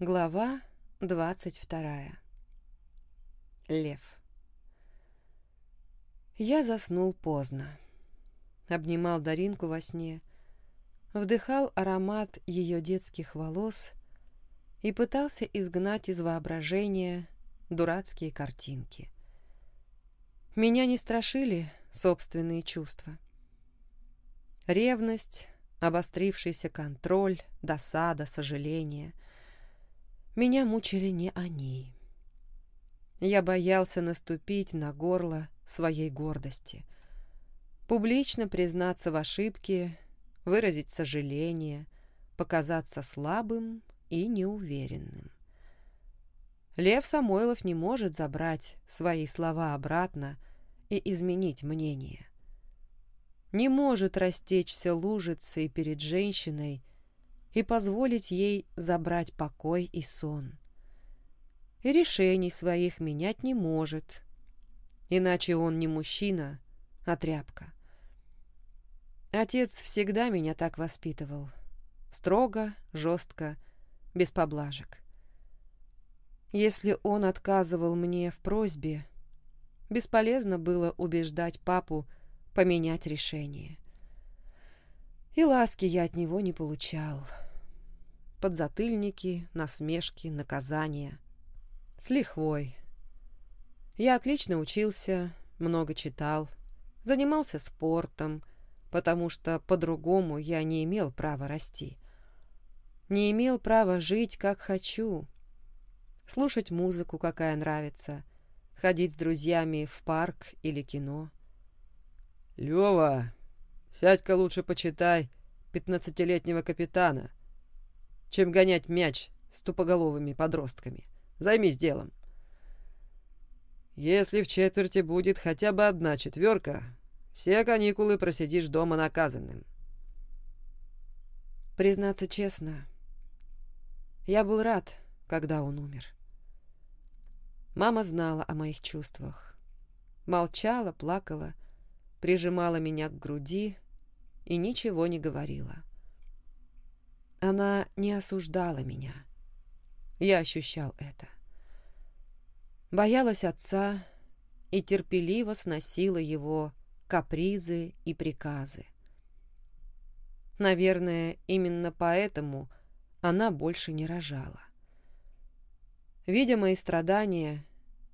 Глава двадцать вторая. Лев. Я заснул поздно. Обнимал Даринку во сне, вдыхал аромат ее детских волос и пытался изгнать из воображения дурацкие картинки. Меня не страшили собственные чувства. Ревность, обострившийся контроль, досада, сожаление — меня мучили не они. Я боялся наступить на горло своей гордости. Публично признаться в ошибке, выразить сожаление, показаться слабым и неуверенным. Лев Самойлов не может забрать свои слова обратно и изменить мнение. Не может растечься лужицей перед женщиной, и позволить ей забрать покой и сон. И решений своих менять не может, иначе он не мужчина, а тряпка. Отец всегда меня так воспитывал. Строго, жестко, без поблажек. Если он отказывал мне в просьбе, бесполезно было убеждать папу поменять решение. И ласки я от него не получал подзатыльники, насмешки, наказания. С лихвой. Я отлично учился, много читал, занимался спортом, потому что по-другому я не имел права расти. Не имел права жить, как хочу, слушать музыку, какая нравится, ходить с друзьями в парк или кино. «Лёва, сядь-ка лучше почитай пятнадцатилетнего капитана», чем гонять мяч с тупоголовыми подростками. Займись делом. Если в четверти будет хотя бы одна четверка, все каникулы просидишь дома наказанным. Признаться честно, я был рад, когда он умер. Мама знала о моих чувствах. Молчала, плакала, прижимала меня к груди и ничего не говорила. Она не осуждала меня. Я ощущал это. Боялась отца и терпеливо сносила его капризы и приказы. Наверное, именно поэтому она больше не рожала. Видя мои страдания,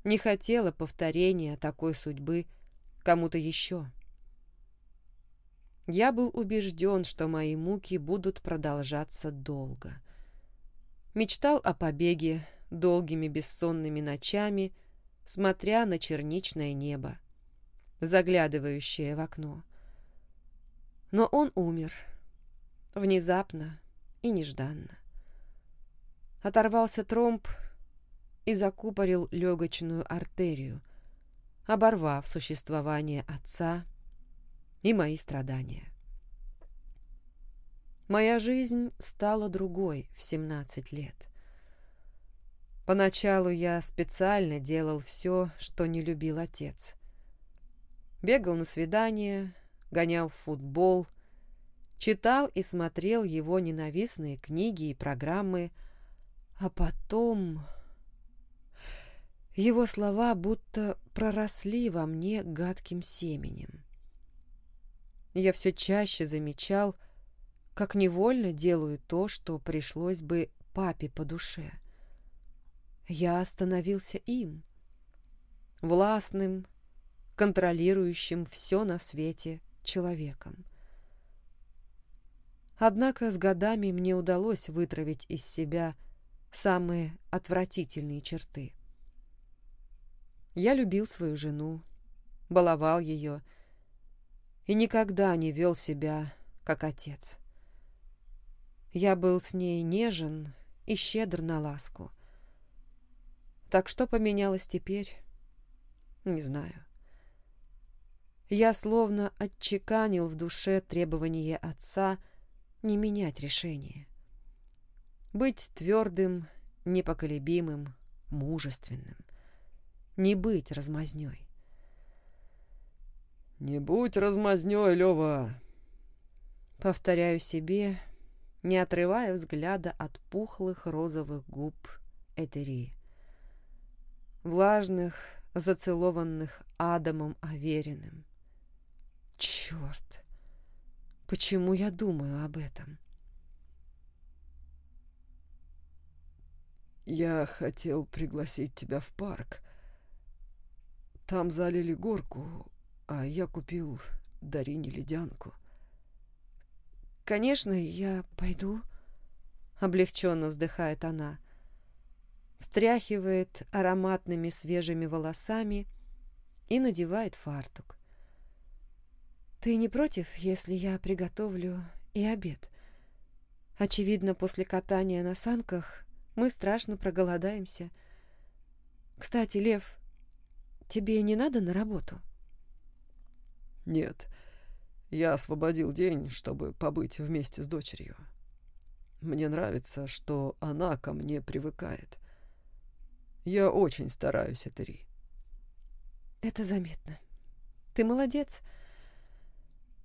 не хотела повторения такой судьбы кому-то еще. Я был убежден, что мои муки будут продолжаться долго. Мечтал о побеге долгими бессонными ночами, смотря на черничное небо, заглядывающее в окно. Но он умер. Внезапно и нежданно. Оторвался тромб и закупорил легочную артерию, оборвав существование отца и мои страдания. Моя жизнь стала другой в 17 лет. Поначалу я специально делал все, что не любил отец. Бегал на свидания, гонял в футбол, читал и смотрел его ненавистные книги и программы, а потом... Его слова будто проросли во мне гадким семенем я все чаще замечал, как невольно делаю то, что пришлось бы папе по душе. Я становился им, властным, контролирующим все на свете человеком. Однако с годами мне удалось вытравить из себя самые отвратительные черты. Я любил свою жену, баловал ее и никогда не вел себя как отец. Я был с ней нежен и щедр на ласку. Так что поменялось теперь? Не знаю. Я словно отчеканил в душе требование отца не менять решение. Быть твердым, непоколебимым, мужественным. Не быть размазнёй. «Не будь размазнёй, Лёва!» Повторяю себе, не отрывая взгляда от пухлых розовых губ Этери. Влажных, зацелованных Адамом Авериным. Черт! Почему я думаю об этом? Я хотел пригласить тебя в парк. Там залили горку, а я купил Дарине ледянку. «Конечно, я пойду», — облегченно вздыхает она. Встряхивает ароматными свежими волосами и надевает фартук. «Ты не против, если я приготовлю и обед?» Очевидно, после катания на санках мы страшно проголодаемся. Кстати, Лев, тебе не надо на работу? Нет. Я освободил день, чтобы побыть вместе с дочерью. Мне нравится, что она ко мне привыкает. Я очень стараюсь, Этери. Это заметно. Ты молодец.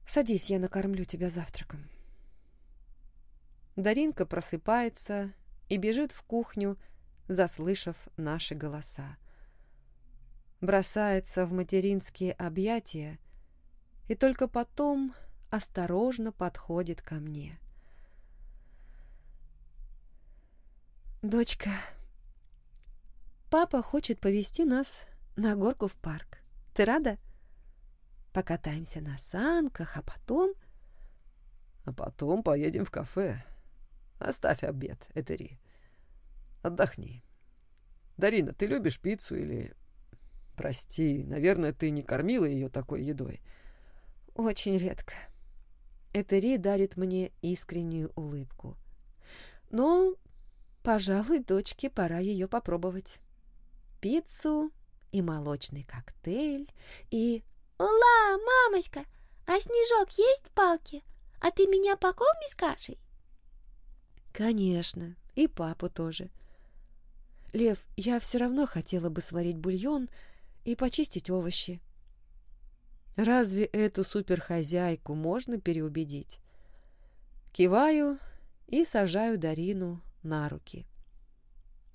Садись, я накормлю тебя завтраком. Даринка просыпается и бежит в кухню, заслышав наши голоса. Бросается в материнские объятия и только потом осторожно подходит ко мне. «Дочка, папа хочет повести нас на горку в парк. Ты рада? Покатаемся на санках, а потом...» «А потом поедем в кафе. Оставь обед, Этери. Отдохни. Дарина, ты любишь пиццу или... Прости, наверное, ты не кормила ее такой едой. Очень редко. Этери дарит мне искреннюю улыбку. Но, пожалуй, дочке пора ее попробовать. Пиццу и молочный коктейль, и... «Ула, мамочка, а снежок есть в палке? А ты меня покорми с кашей?» Конечно, и папу тоже. Лев, я все равно хотела бы сварить бульон и почистить овощи. Разве эту суперхозяйку можно переубедить? Киваю и сажаю Дарину на руки.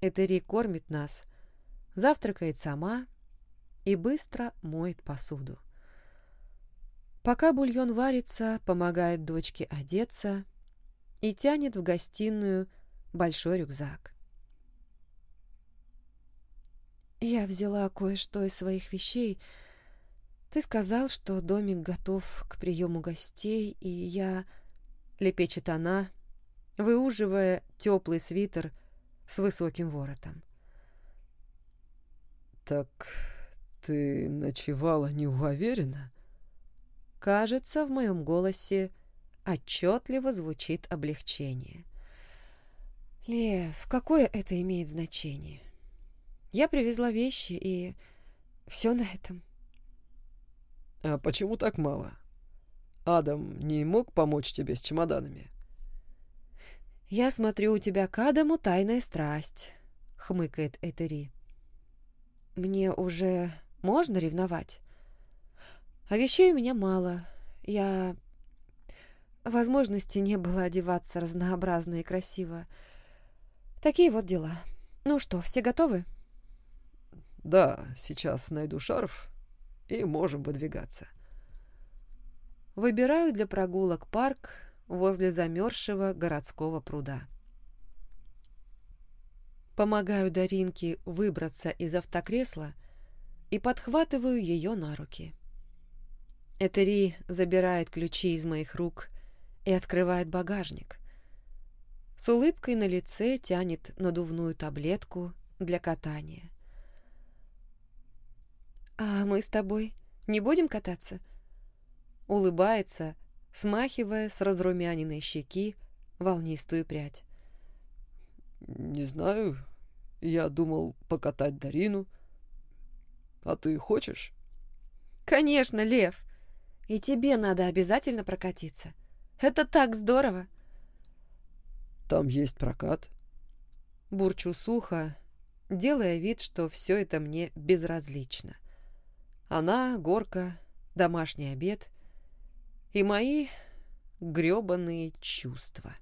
Этери кормит нас, завтракает сама и быстро моет посуду. Пока бульон варится, помогает дочке одеться и тянет в гостиную большой рюкзак. Я взяла кое-что из своих вещей. Ты сказал, что домик готов к приему гостей, и я... Лепечет она, выуживая теплый свитер с высоким воротом. «Так ты ночевала не уверена?» Кажется, в моем голосе отчетливо звучит облегчение. «Лев, какое это имеет значение? Я привезла вещи, и все на этом». «А почему так мало? Адам не мог помочь тебе с чемоданами?» «Я смотрю, у тебя к Адаму тайная страсть», — хмыкает Этери. «Мне уже можно ревновать? А вещей у меня мало. Я Возможности не было одеваться разнообразно и красиво. Такие вот дела. Ну что, все готовы? Да, сейчас найду шарф и можем выдвигаться. Выбираю для прогулок парк возле замерзшего городского пруда. Помогаю Даринке выбраться из автокресла и подхватываю ее на руки. Этери забирает ключи из моих рук и открывает багажник. С улыбкой на лице тянет надувную таблетку для катания. «А мы с тобой не будем кататься?» Улыбается, смахивая с разрумяненной щеки волнистую прядь. «Не знаю. Я думал покатать Дарину. А ты хочешь?» «Конечно, Лев. И тебе надо обязательно прокатиться. Это так здорово!» «Там есть прокат?» Бурчу сухо, делая вид, что все это мне безразлично. Она, горка, домашний обед и мои грёбаные чувства.